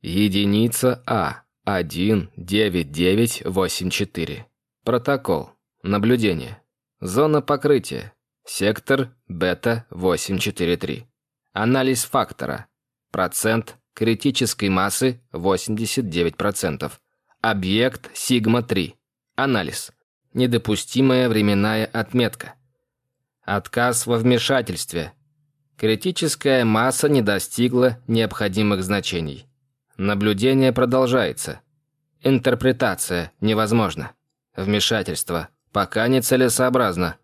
Единица А. 19984. Протокол. Наблюдение. Зона покрытия. Сектор бета-843. Анализ фактора. Процент критической массы 89%. Объект сигма-3. Анализ. Недопустимая временная отметка. Отказ во вмешательстве. Критическая масса не достигла необходимых значений. Наблюдение продолжается. Интерпретация невозможна. Вмешательство пока нецелесообразно.